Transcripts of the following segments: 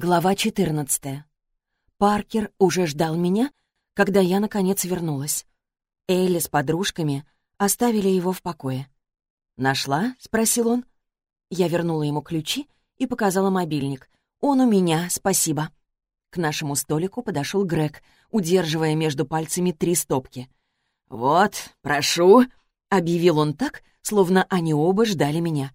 Глава 14. Паркер уже ждал меня, когда я, наконец, вернулась. Элли с подружками оставили его в покое. «Нашла?» — спросил он. Я вернула ему ключи и показала мобильник. «Он у меня, спасибо». К нашему столику подошел Грег, удерживая между пальцами три стопки. «Вот, прошу», — объявил он так, словно они оба ждали меня.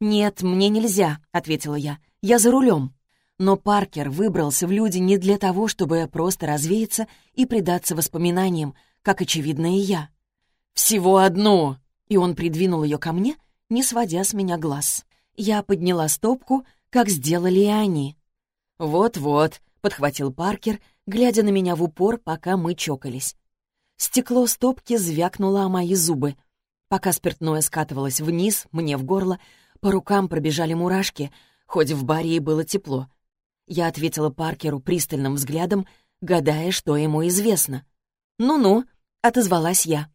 «Нет, мне нельзя», — ответила я. «Я за рулем». Но Паркер выбрался в люди не для того, чтобы просто развеяться и предаться воспоминаниям, как, очевидно, и я. «Всего одну!» И он придвинул ее ко мне, не сводя с меня глаз. Я подняла стопку, как сделали и они. «Вот-вот», — подхватил Паркер, глядя на меня в упор, пока мы чокались. Стекло стопки звякнуло о мои зубы. Пока спиртное скатывалось вниз, мне в горло, по рукам пробежали мурашки, хоть в баре и было тепло. Я ответила Паркеру пристальным взглядом, гадая, что ему известно. «Ну-ну», — отозвалась я.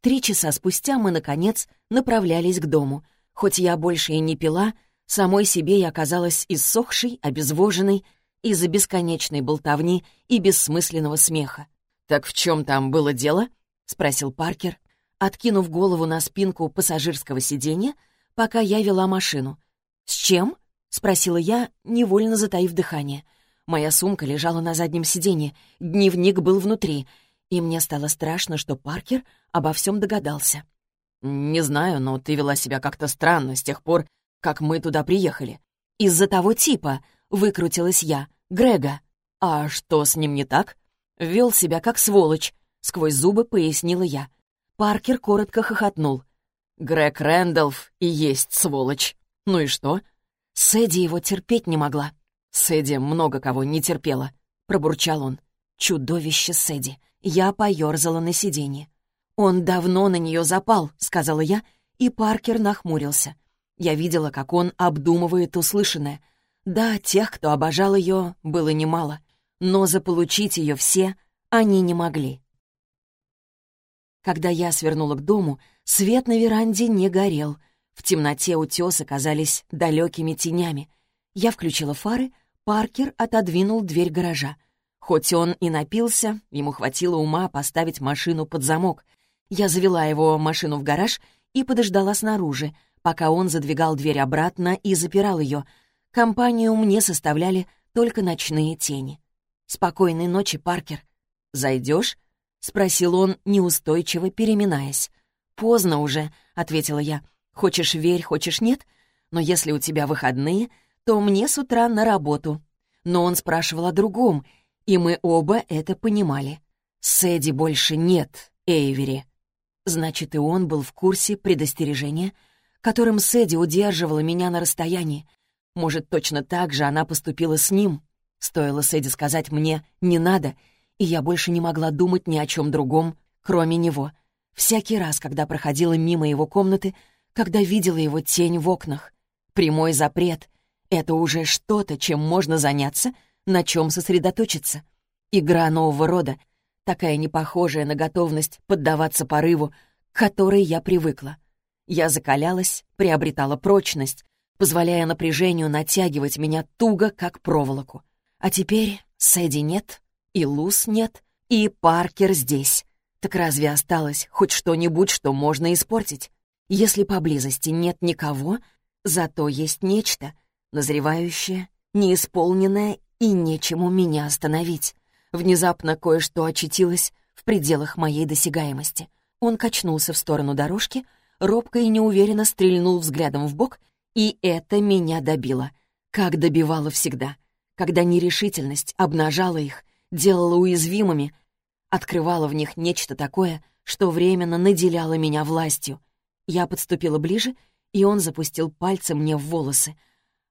Три часа спустя мы, наконец, направлялись к дому. Хоть я больше и не пила, самой себе я оказалась иссохшей, обезвоженной из-за бесконечной болтовни и бессмысленного смеха. «Так в чем там было дело?» — спросил Паркер, откинув голову на спинку пассажирского сиденья, пока я вела машину. «С чем?» — спросила я, невольно затаив дыхание. Моя сумка лежала на заднем сиденье, дневник был внутри, и мне стало страшно, что Паркер обо всем догадался. «Не знаю, но ты вела себя как-то странно с тех пор, как мы туда приехали. Из-за того типа, выкрутилась я, Грега. А что с ним не так? Вел себя как сволочь, сквозь зубы пояснила я. Паркер коротко хохотнул. Грег Рэндалф и есть сволочь. Ну и что? Сэдди его терпеть не могла. Сэдди много кого не терпела, пробурчал он. Чудовище Сэдди. Я поёрзала на сиденье. «Он давно на нее запал», — сказала я, и Паркер нахмурился. Я видела, как он обдумывает услышанное. Да, тех, кто обожал ее, было немало, но заполучить ее все они не могли. Когда я свернула к дому, свет на веранде не горел — в темноте утесы казались далекими тенями. Я включила фары, Паркер отодвинул дверь гаража. Хоть он и напился, ему хватило ума поставить машину под замок. Я завела его машину в гараж и подождала снаружи, пока он задвигал дверь обратно и запирал ее. Компанию мне составляли только ночные тени. «Спокойной ночи, Паркер». «Зайдешь?» — спросил он, неустойчиво переминаясь. «Поздно уже», — ответила я. Хочешь верь, хочешь нет, но если у тебя выходные, то мне с утра на работу. Но он спрашивал о другом, и мы оба это понимали. Сэдди больше нет, Эйвери. Значит, и он был в курсе предостережения, которым Сэдди удерживала меня на расстоянии. Может, точно так же она поступила с ним. Стоило Сэдди сказать мне «не надо», и я больше не могла думать ни о чем другом, кроме него. Всякий раз, когда проходила мимо его комнаты, когда видела его тень в окнах. Прямой запрет — это уже что-то, чем можно заняться, на чем сосредоточиться. Игра нового рода, такая непохожая на готовность поддаваться порыву, к которой я привыкла. Я закалялась, приобретала прочность, позволяя напряжению натягивать меня туго, как проволоку. А теперь Сэдди нет, и Луз нет, и Паркер здесь. Так разве осталось хоть что-нибудь, что можно испортить? Если поблизости нет никого, зато есть нечто, назревающее, неисполненное и нечему меня остановить. Внезапно кое-что очутилось в пределах моей досягаемости. Он качнулся в сторону дорожки, робко и неуверенно стрельнул взглядом в бок, и это меня добило, как добивало всегда, когда нерешительность обнажала их, делала уязвимыми, открывала в них нечто такое, что временно наделяло меня властью — я подступила ближе, и он запустил пальцы мне в волосы,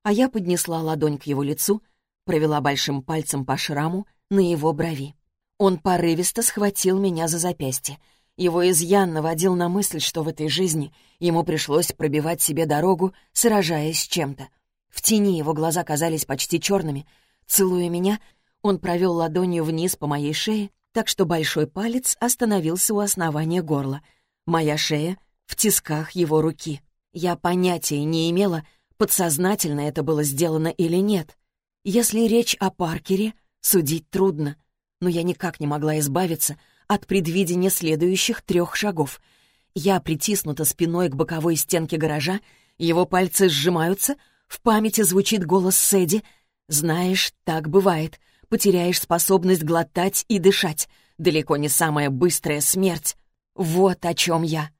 а я поднесла ладонь к его лицу, провела большим пальцем по шраму на его брови. Он порывисто схватил меня за запястье. Его изъян наводил на мысль, что в этой жизни ему пришлось пробивать себе дорогу, сражаясь с чем-то. В тени его глаза казались почти черными. Целуя меня, он провел ладонью вниз по моей шее, так что большой палец остановился у основания горла. Моя шея в тисках его руки. Я понятия не имела, подсознательно это было сделано или нет. Если речь о Паркере, судить трудно, но я никак не могла избавиться от предвидения следующих трех шагов. Я притиснута спиной к боковой стенке гаража, его пальцы сжимаются, в памяти звучит голос Сэдди. «Знаешь, так бывает. Потеряешь способность глотать и дышать. Далеко не самая быстрая смерть. Вот о чем я».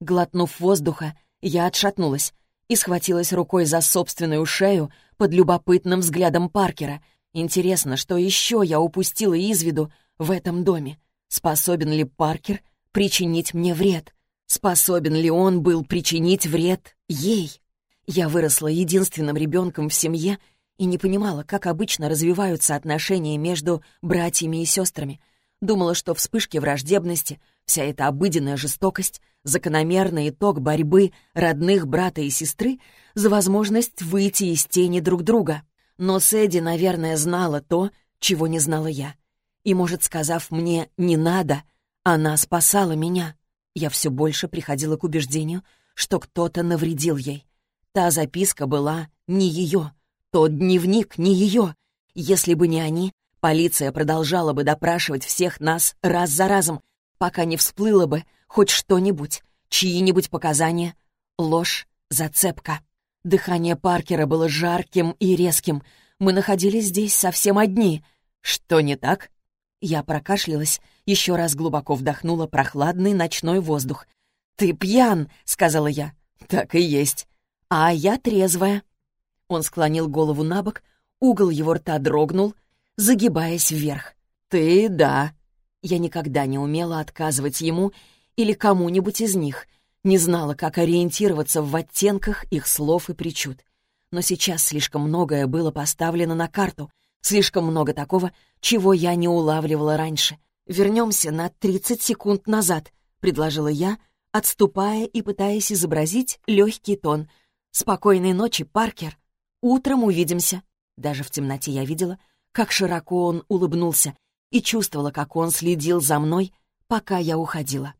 Глотнув воздуха, я отшатнулась и схватилась рукой за собственную шею под любопытным взглядом Паркера. Интересно, что еще я упустила из виду в этом доме? Способен ли Паркер причинить мне вред? Способен ли он был причинить вред ей? Я выросла единственным ребенком в семье и не понимала, как обычно развиваются отношения между братьями и сестрами. Думала, что вспышки враждебности, вся эта обыденная жестокость, закономерный итог борьбы родных брата и сестры за возможность выйти из тени друг друга. Но Сэдди, наверное, знала то, чего не знала я. И, может, сказав мне «не надо», она спасала меня. Я все больше приходила к убеждению, что кто-то навредил ей. Та записка была не ее, тот дневник не ее. Если бы не они, полиция продолжала бы допрашивать всех нас раз за разом, пока не всплыло бы хоть что-нибудь, чьи-нибудь показания. Ложь, зацепка. Дыхание Паркера было жарким и резким. Мы находились здесь совсем одни. Что не так? Я прокашлялась, еще раз глубоко вдохнула прохладный ночной воздух. «Ты пьян!» — сказала я. «Так и есть. А я трезвая». Он склонил голову на бок, угол его рта дрогнул, загибаясь вверх. «Ты — да». Я никогда не умела отказывать ему или кому-нибудь из них, не знала, как ориентироваться в оттенках их слов и причуд. Но сейчас слишком многое было поставлено на карту — Слишком много такого, чего я не улавливала раньше. «Вернемся на 30 секунд назад», — предложила я, отступая и пытаясь изобразить легкий тон. «Спокойной ночи, Паркер. Утром увидимся». Даже в темноте я видела, как широко он улыбнулся и чувствовала, как он следил за мной, пока я уходила.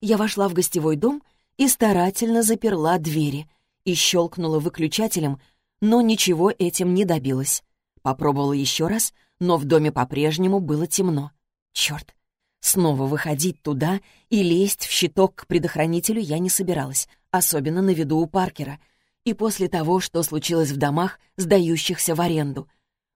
Я вошла в гостевой дом и старательно заперла двери и щелкнула выключателем, но ничего этим не добилась. Попробовала еще раз, но в доме по-прежнему было темно. Черт! Снова выходить туда и лезть в щиток к предохранителю я не собиралась, особенно на виду у Паркера, и после того, что случилось в домах, сдающихся в аренду.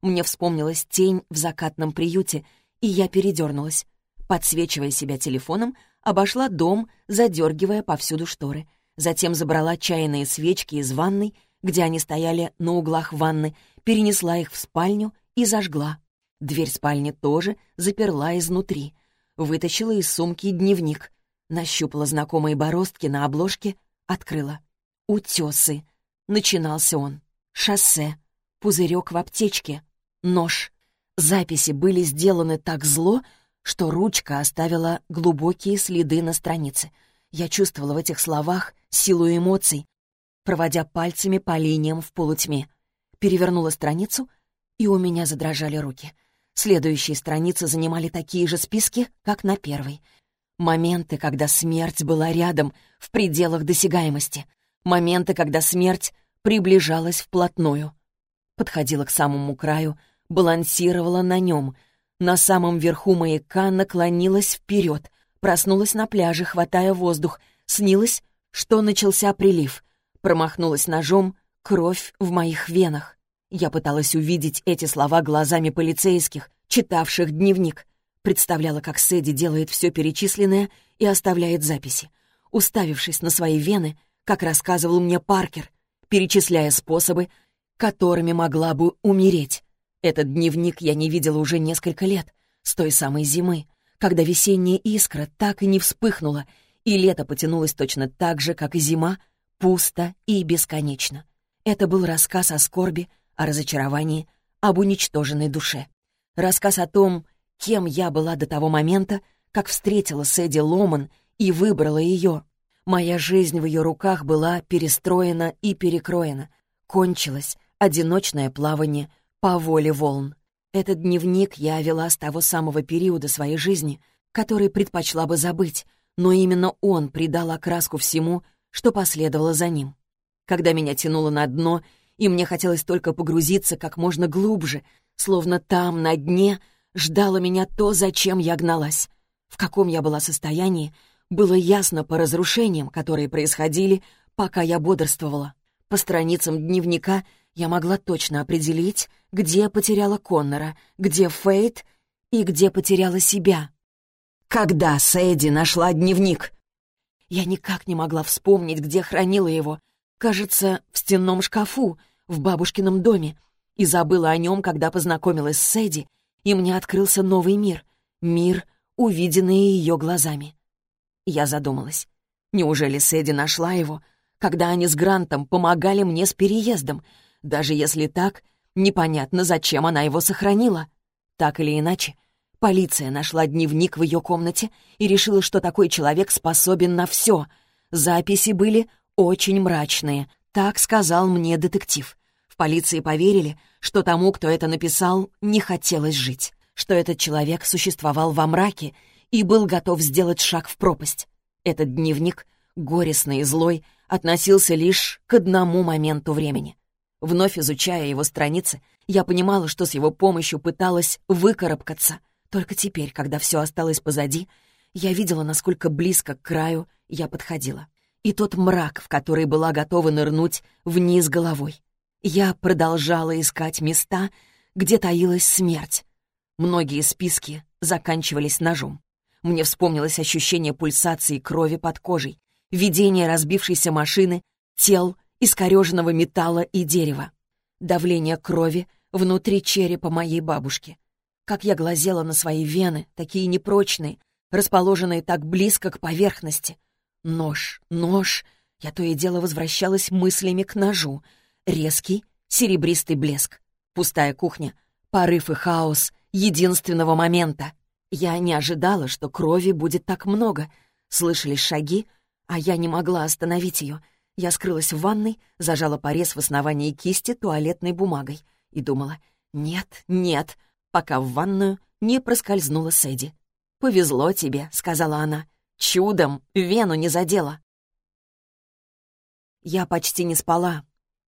Мне вспомнилась тень в закатном приюте, и я передернулась. Подсвечивая себя телефоном, обошла дом, задергивая повсюду шторы. Затем забрала чайные свечки из ванной где они стояли на углах ванны, перенесла их в спальню и зажгла. Дверь спальни тоже заперла изнутри. Вытащила из сумки дневник. Нащупала знакомые бороздки на обложке, открыла. «Утесы». Начинался он. «Шоссе». Пузырек в аптечке. Нож. Записи были сделаны так зло, что ручка оставила глубокие следы на странице. Я чувствовала в этих словах силу эмоций, проводя пальцами по линиям в полутьме. Перевернула страницу, и у меня задрожали руки. Следующие страницы занимали такие же списки, как на первой. Моменты, когда смерть была рядом, в пределах досягаемости. Моменты, когда смерть приближалась вплотную. Подходила к самому краю, балансировала на нем. На самом верху маяка наклонилась вперед, проснулась на пляже, хватая воздух. Снилось, что начался прилив. Промахнулась ножом, кровь в моих венах. Я пыталась увидеть эти слова глазами полицейских, читавших дневник. Представляла, как Сэдди делает все перечисленное и оставляет записи. Уставившись на свои вены, как рассказывал мне Паркер, перечисляя способы, которыми могла бы умереть. Этот дневник я не видела уже несколько лет, с той самой зимы, когда весенняя искра так и не вспыхнула, и лето потянулось точно так же, как и зима, пусто и бесконечно. Это был рассказ о скорби, о разочаровании, об уничтоженной душе. Рассказ о том, кем я была до того момента, как встретила Сэдди Ломан и выбрала ее. Моя жизнь в ее руках была перестроена и перекроена. Кончилось одиночное плавание по воле волн. Этот дневник я вела с того самого периода своей жизни, который предпочла бы забыть, но именно он придал окраску всему, что последовало за ним. когда меня тянуло на дно, и мне хотелось только погрузиться как можно глубже, словно там, на дне, ждало меня то, зачем я гналась. В каком я была состоянии, было ясно по разрушениям, которые происходили, пока я бодрствовала. По страницам дневника я могла точно определить, где потеряла Коннора, где Фейт и где потеряла себя. Когда Сэдди нашла дневник? Я никак не могла вспомнить, где хранила его. Кажется, в стенном шкафу, в бабушкином доме. И забыла о нем, когда познакомилась с Сэдди, и мне открылся новый мир. Мир, увиденный ее глазами. Я задумалась. Неужели Сэдди нашла его, когда они с Грантом помогали мне с переездом? Даже если так, непонятно, зачем она его сохранила. Так или иначе, полиция нашла дневник в ее комнате и решила, что такой человек способен на все. Записи были очень мрачные, так сказал мне детектив. В полиции поверили, что тому, кто это написал, не хотелось жить, что этот человек существовал во мраке и был готов сделать шаг в пропасть. Этот дневник, горестный и злой, относился лишь к одному моменту времени. Вновь изучая его страницы, я понимала, что с его помощью пыталась выкарабкаться. Только теперь, когда все осталось позади, я видела, насколько близко к краю я подходила. И тот мрак, в который была готова нырнуть вниз головой. Я продолжала искать места, где таилась смерть. Многие списки заканчивались ножом. Мне вспомнилось ощущение пульсации крови под кожей, видение разбившейся машины, тел, искореженного металла и дерева, давление крови внутри черепа моей бабушки. Как я глазела на свои вены, такие непрочные, расположенные так близко к поверхности. Нож, нож. Я то и дело возвращалась мыслями к ножу. Резкий, серебристый блеск. Пустая кухня. Порыв и хаос единственного момента. Я не ожидала, что крови будет так много. Слышались шаги, а я не могла остановить ее. Я скрылась в ванной, зажала порез в основании кисти туалетной бумагой и думала «нет, нет», пока в ванную не проскользнула Сэдди. «Повезло тебе», — сказала она. «Чудом вену не задела». Я почти не спала.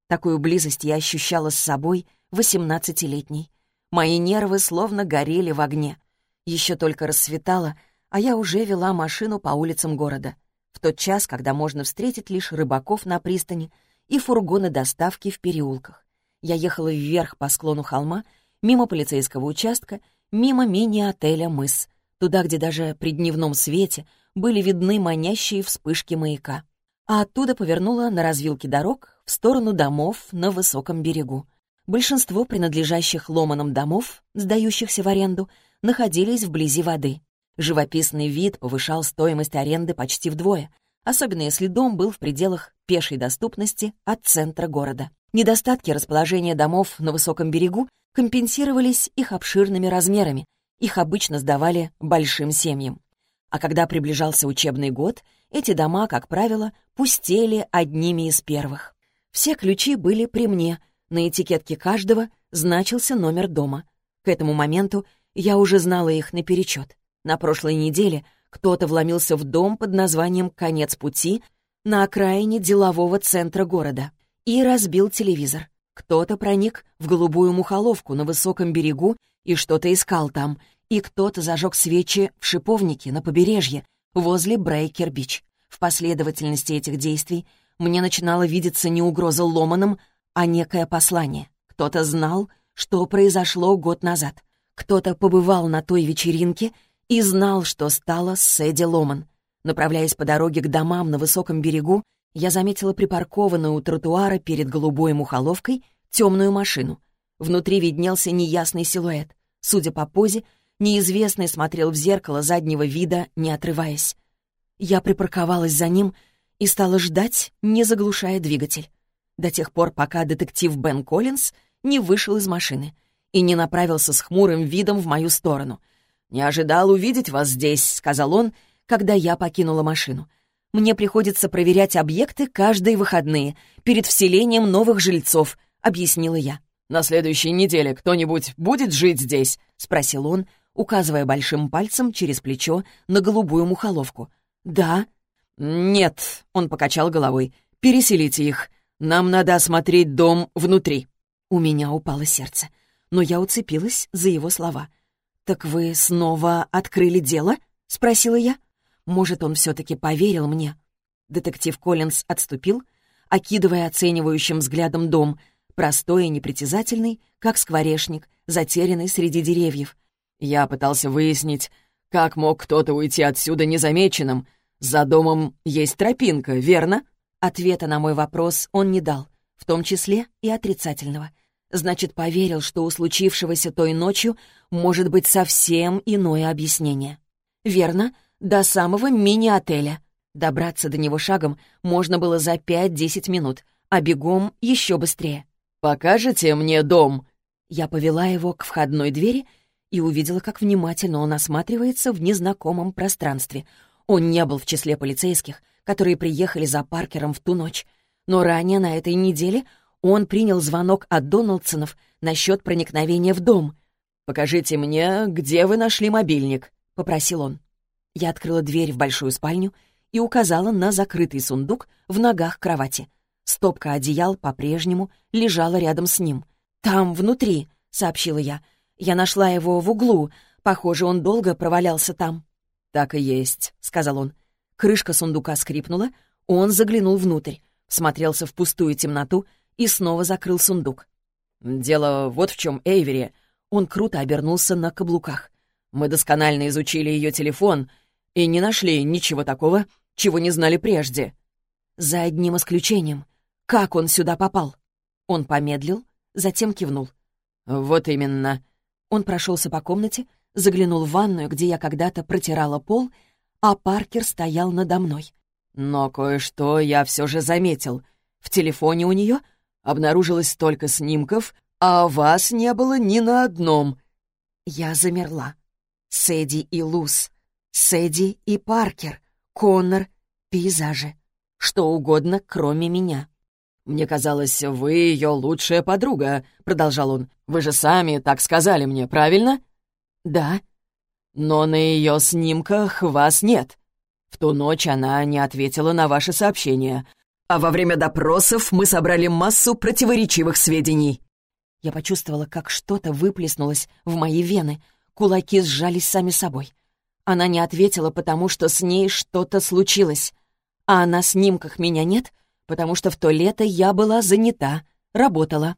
Такую близость я ощущала с собой восемнадцатилетней. Мои нервы словно горели в огне. Еще только рассветало, а я уже вела машину по улицам города. В тот час, когда можно встретить лишь рыбаков на пристани и фургоны доставки в переулках. Я ехала вверх по склону холма, мимо полицейского участка, мимо мини-отеля «Мыс», туда, где даже при дневном свете были видны манящие вспышки маяка. А оттуда повернула на развилке дорог в сторону домов на высоком берегу. Большинство принадлежащих ломаном домов, сдающихся в аренду, находились вблизи воды. Живописный вид повышал стоимость аренды почти вдвое, особенно если дом был в пределах пешей доступности от центра города. Недостатки расположения домов на высоком берегу компенсировались их обширными размерами, их обычно сдавали большим семьям. А когда приближался учебный год, эти дома, как правило, пустели одними из первых. Все ключи были при мне, на этикетке каждого значился номер дома. К этому моменту я уже знала их наперечет. На прошлой неделе кто-то вломился в дом под названием «Конец пути» на окраине делового центра города и разбил телевизор. Кто-то проник в голубую мухоловку на высоком берегу и что-то искал там, и кто-то зажег свечи в шиповнике на побережье возле Брейкер-Бич. В последовательности этих действий мне начинало видеться не угроза ломаном, а некое послание. Кто-то знал, что произошло год назад. Кто-то побывал на той вечеринке и знал, что стало с Сэдди Ломан. Направляясь по дороге к домам на высоком берегу, я заметила припаркованную у тротуара перед голубой мухоловкой темную машину. Внутри виднелся неясный силуэт. Судя по позе, неизвестный смотрел в зеркало заднего вида, не отрываясь. Я припарковалась за ним и стала ждать, не заглушая двигатель. До тех пор, пока детектив Бен Коллинз не вышел из машины — и не направился с хмурым видом в мою сторону. «Не ожидал увидеть вас здесь», — сказал он, когда я покинула машину. «Мне приходится проверять объекты каждые выходные, перед вселением новых жильцов», — объяснила я. «На следующей неделе кто-нибудь будет жить здесь?» — спросил он, указывая большим пальцем через плечо на голубую мухоловку. «Да». «Нет», — он покачал головой, — «переселите их. Нам надо осмотреть дом внутри». У меня упало сердце, но я уцепилась за его слова. «Так вы снова открыли дело?» — спросила я. Может, он все-таки поверил мне. Детектив Коллинз отступил, окидывая оценивающим взглядом дом, простой и непритязательный, как скворечник, затерянный среди деревьев. Я пытался выяснить, как мог кто-то уйти отсюда незамеченным. За домом есть тропинка, верно? Ответа на мой вопрос он не дал, в том числе и отрицательного. Значит, поверил, что у случившегося той ночью может быть совсем иное объяснение. Верно, до самого мини-отеля. Добраться до него шагом можно было за 5-10 минут, а бегом еще быстрее. «Покажете мне дом?» Я повела его к входной двери и увидела, как внимательно он осматривается в незнакомом пространстве. Он не был в числе полицейских, которые приехали за Паркером в ту ночь. Но ранее на этой неделе он принял звонок от Доналдсонов насчет проникновения в дом. «Покажите мне, где вы нашли мобильник», — попросил он. Я открыла дверь в большую спальню и указала на закрытый сундук в ногах кровати. Стопка одеял по-прежнему лежала рядом с ним. «Там, внутри», — сообщила я. «Я нашла его в углу. Похоже, он долго провалялся там». «Так и есть», — сказал он. Крышка сундука скрипнула, он заглянул внутрь, смотрелся в пустую темноту и снова закрыл сундук. «Дело вот в чем, Эйвери». Он круто обернулся на каблуках. «Мы досконально изучили ее телефон и не нашли ничего такого, чего не знали прежде. За одним исключением. Как он сюда попал? Он помедлил, затем кивнул. Вот именно. Он прошелся по комнате, заглянул в ванную, где я когда-то протирала пол, а Паркер стоял надо мной. Но кое-что я все же заметил. В телефоне у нее обнаружилось столько снимков, а вас не было ни на одном. Я замерла. Сэдди и Луз. Сэдди и Паркер, Коннор, пейзажи. Что угодно, кроме меня. «Мне казалось, вы ее лучшая подруга», — продолжал он. «Вы же сами так сказали мне, правильно?» «Да». «Но на ее снимках вас нет. В ту ночь она не ответила на ваши сообщения. А во время допросов мы собрали массу противоречивых сведений». Я почувствовала, как что-то выплеснулось в мои вены. Кулаки сжались сами собой. Она не ответила, потому что с ней что-то случилось. А на снимках меня нет, потому что в то лето я была занята, работала.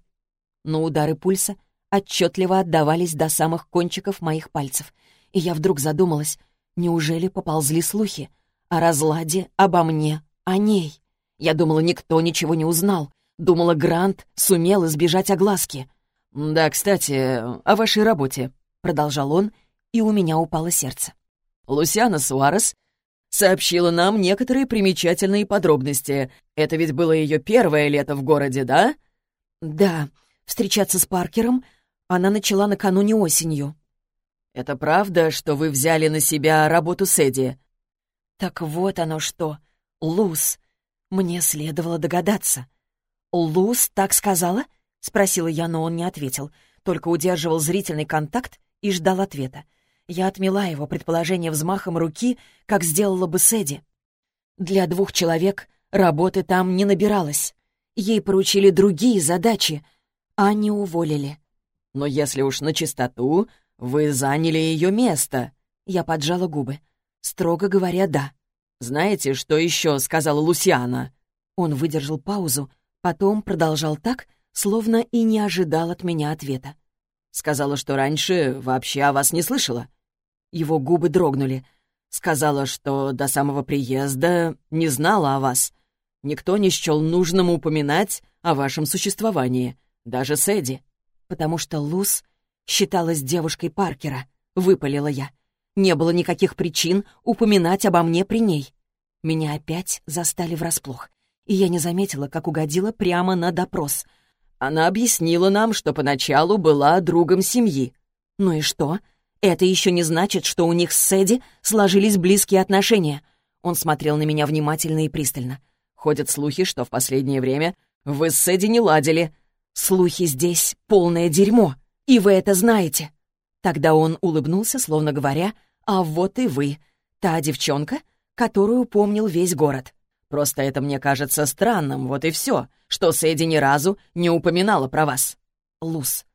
Но удары пульса отчетливо отдавались до самых кончиков моих пальцев. И я вдруг задумалась, неужели поползли слухи о разладе, обо мне, о ней? Я думала, никто ничего не узнал. Думала, Грант сумел избежать огласки. «Да, кстати, о вашей работе», — продолжал он, и у меня упало сердце. Лусиана Суарес сообщила нам некоторые примечательные подробности. Это ведь было ее первое лето в городе, да? Да, встречаться с Паркером она начала накануне осенью. Это правда, что вы взяли на себя работу с Эдди? Так вот оно что. Луз. Мне следовало догадаться. Луз так сказала? Спросила я, но он не ответил, только удерживал зрительный контакт и ждал ответа. Я отмела его предположение взмахом руки, как сделала бы Сэдди. Для двух человек работы там не набиралось. Ей поручили другие задачи, а не уволили. «Но если уж на чистоту, вы заняли ее место». Я поджала губы. Строго говоря, да. «Знаете, что еще сказала Лусиана?» Он выдержал паузу, потом продолжал так, словно и не ожидал от меня ответа. «Сказала, что раньше вообще о вас не слышала. Его губы дрогнули. «Сказала, что до самого приезда не знала о вас. Никто не счел нужным упоминать о вашем существовании, даже Сэдди». «Потому что Луз считалась девушкой Паркера», — выпалила я. «Не было никаких причин упоминать обо мне при ней». Меня опять застали врасплох, и я не заметила, как угодила прямо на допрос. Она объяснила нам, что поначалу была другом семьи. «Ну и что?» Это еще не значит, что у них с Сэдди сложились близкие отношения. Он смотрел на меня внимательно и пристально. Ходят слухи, что в последнее время вы с Сэдди не ладили. Слухи здесь полное дерьмо, и вы это знаете. Тогда он улыбнулся, словно говоря, «А вот и вы, та девчонка, которую помнил весь город». Просто это мне кажется странным, вот и все, что Сэдди ни разу не упоминала про вас». Лус.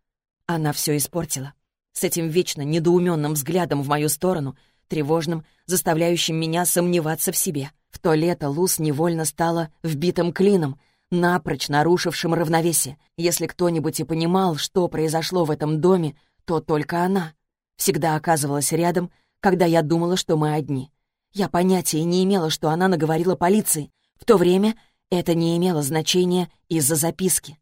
Она все испортила. С этим вечно недоуменным взглядом в мою сторону, тревожным, заставляющим меня сомневаться в себе. В то лето Лус невольно стала вбитым клином, напрочь нарушившим равновесие. Если кто-нибудь и понимал, что произошло в этом доме, то только она. Всегда оказывалась рядом, когда я думала, что мы одни. Я понятия не имела, что она наговорила полиции. В то время это не имело значения из-за записки.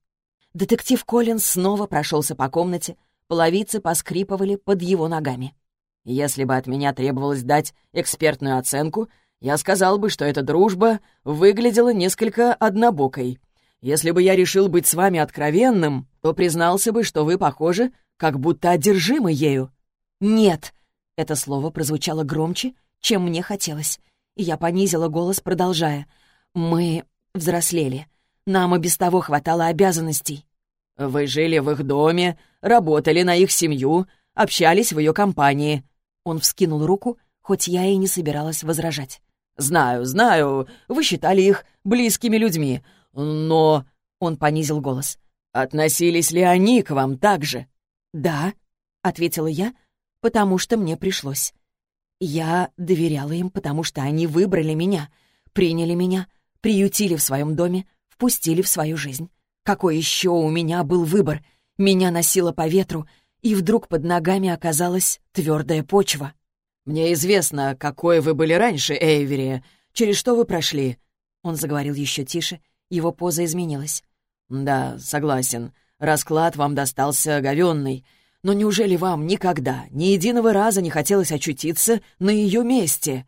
Детектив Коллинз снова прошелся по комнате, половицы поскрипывали под его ногами. «Если бы от меня требовалось дать экспертную оценку, я сказал бы, что эта дружба выглядела несколько однобокой. Если бы я решил быть с вами откровенным, то признался бы, что вы похожи, как будто одержимы ею». «Нет!» — это слово прозвучало громче, чем мне хотелось. И я понизила голос, продолжая. «Мы взрослели. Нам и без того хватало обязанностей». «Вы жили в их доме, работали на их семью, общались в ее компании». Он вскинул руку, хоть я и не собиралась возражать. «Знаю, знаю, вы считали их близкими людьми, но...» Он понизил голос. «Относились ли они к вам так же?» «Да», — ответила я, потому что мне пришлось. Я доверяла им, потому что они выбрали меня, приняли меня, приютили в своем доме, впустили в свою жизнь. Какой еще у меня был выбор? Меня носило по ветру, и вдруг под ногами оказалась твердая почва. «Мне известно, какой вы были раньше, Эйвери. Через что вы прошли?» Он заговорил еще тише, его поза изменилась. «Да, согласен. Расклад вам достался говенный. Но неужели вам никогда, ни единого раза не хотелось очутиться на ее месте?»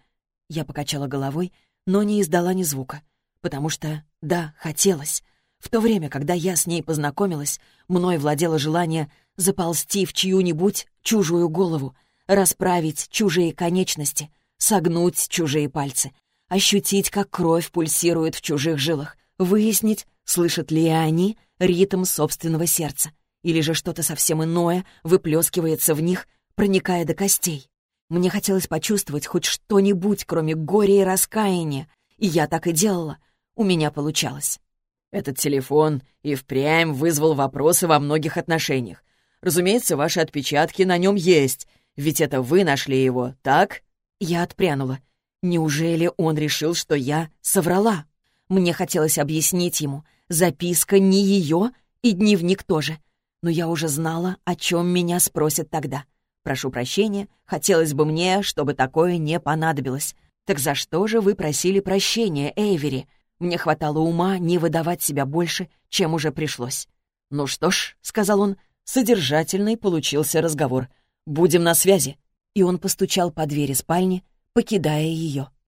Я покачала головой, но не издала ни звука, потому что, да, хотелось. В то время, когда я с ней познакомилась, мной владело желание заползти в чью-нибудь чужую голову, расправить чужие конечности, согнуть чужие пальцы, ощутить, как кровь пульсирует в чужих жилах, выяснить, слышат ли они ритм собственного сердца или же что-то совсем иное выплескивается в них, проникая до костей. Мне хотелось почувствовать хоть что-нибудь, кроме горя и раскаяния, и я так и делала. У меня получалось. Этот телефон и впрямь вызвал вопросы во многих отношениях. Разумеется, ваши отпечатки на нем есть, ведь это вы нашли его, так? Я отпрянула. Неужели он решил, что я соврала? Мне хотелось объяснить ему. Записка не ее, и дневник тоже но я уже знала, о чем меня спросят тогда. Прошу прощения, хотелось бы мне, чтобы такое не понадобилось. Так за что же вы просили прощения, Эйвери? Мне хватало ума не выдавать себя больше, чем уже пришлось. «Ну что ж», — сказал он, — содержательный получился разговор. «Будем на связи». И он постучал по двери спальни, покидая ее.